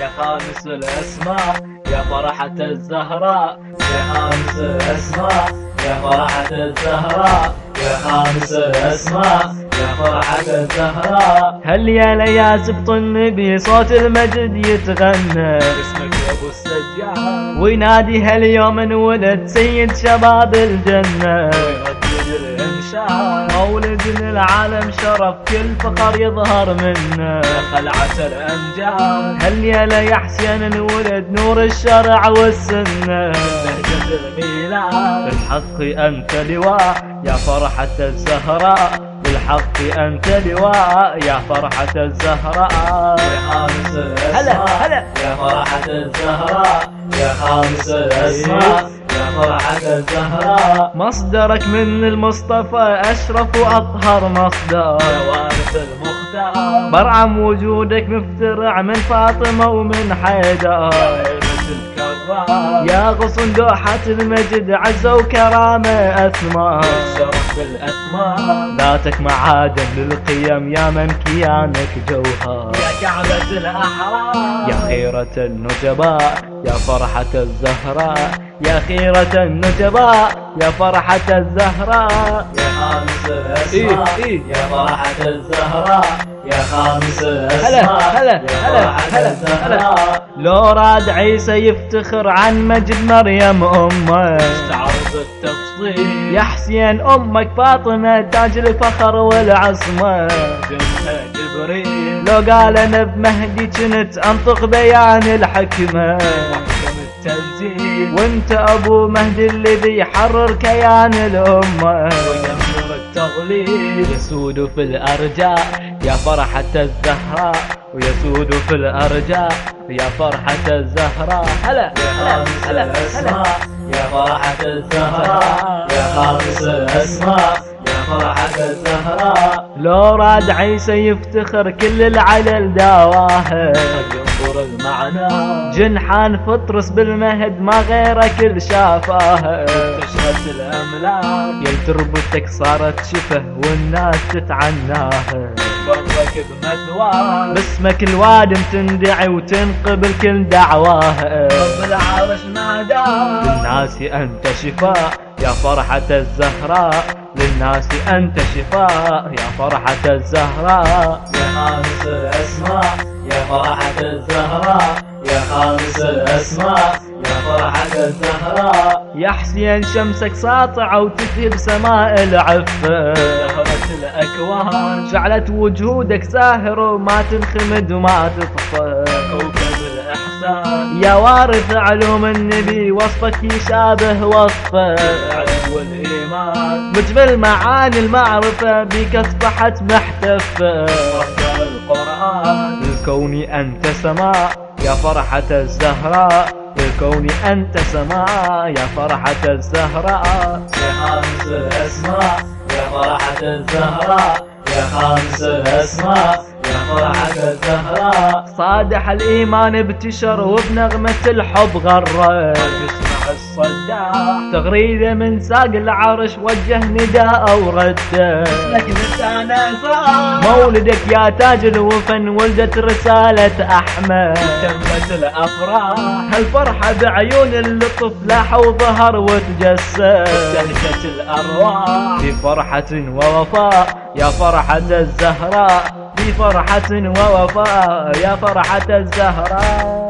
يا خامس الأسماء يا فرحة الزهراء يا خامس الأسماء يا فرحة الزهراء يا خامس الأسماء يا فرحة الزهراء. هل يا ليا سبط النبي صوت المجد يتغنى؟ اسمك يا أبو السجاد. وينادي هاليوم انولد سيد شباب الجنة؟ مولد العالم شرف كل فخر يظهر منه. خلعة الامجاد هل يا ليا حسين انولد نور الشرع والسنة. بهجة الميلاد. بالحق أنت لواء يا فرحة الزهراء. بالحق أنت لواء يا فرحة الزهراء. يا خامس الأسماء. هلا هلا. يا فرحة الزهراء. يا خامس الأسماء. يا فرحة الزهراء مصدرك من المصطفى أشرف وأطهر مصدر. يا وارث المختار. برعم وجودك مفترع من فاطمة ومن حيدر. يا غصن دوحة المجد عزة وكرامة أثمار. الشرف بالأثمار ذاتك معادن للقيم يا من كيانك جوهر. يا كعبة الأحرار. يا خيرة النجباء يا فرحة الزهراء يا خيرة النجباء يا فرحة الزهراء. يا خامس الأسماء إيه، إيه. يا فرحة الزهراء. يا خامس الأسماء هلا هلا هلا هلا هلا. لو راد عيسى يفتخر عن مجد مريم أمه. تعرض التفصيل. يا حسين أمك فاطمة تاج الفخر والعصمة. جنها جبريل. لو قال أنا بمهدي كنت أنطق بيان الحكمة. وانت ابو مهدي الذي يحرر كيان الامة. ويمر التضليل يسود في الأرجاء يا فرحة الزهراء. ويسود في الأرجاء يا فرحة الزهراء. هلا هلا هلا يا فرحة الزهراء يا خامس الأسماء يا فرحة الزهراء. لو راد عيسى يفتخر كل العلل داواه ينظر المعنى جنحان فطرس بالمهد ما غيره كل شافاه تشهد الأملاك. يل تربتك صارت شفه والناس تتعناه. برك بمثواه. باسمك الوادم تندعي وتنقبل كل دعواه. رب العرش ناداه للناس أنت شفاء يا فرحة الزهراء. للناس أنت شفاء يا فرحة الزهراء. يا خامس الأسماء. يا فرحة الزهراء يا خامس الأسماء يا فرحة الزهراء. يا حسين شمسك ساطعة وتذهب سماء العفة. زهرة الأكوان. شعلت وجودك ساهر وما تنخمد وما تطفى كوكب الإحسان يا وارث علوم النبي وصفك يشابه وصفه. عدو الإيمان مجمل معاني المعرفة بك أصبحت محتفة. القرآن. للكون أنت سماء يا فرحة الزهراء للكون أنت سماء يا فرحة الزهراء يا خامس الأسماء يا فرحة الزهراء يا خامس الأسماء يا فرحة الزهراء صادح الإيمان بتشر وبنغمة الحب تسمع الصداع تغريدة من ساق العرش وجه نداء ورده. لك لسانه صار مولدك يا تاج الوفن ولدت رسالة أحمد. تمت الأفراح. هالفرحة بعيون اللطف لاح وظهر وتجسد. دهشة الأرواح. في فرحة ووفاء يا فرحة الزهراء. في فرحة ووفاء يا فرحة الزهراء.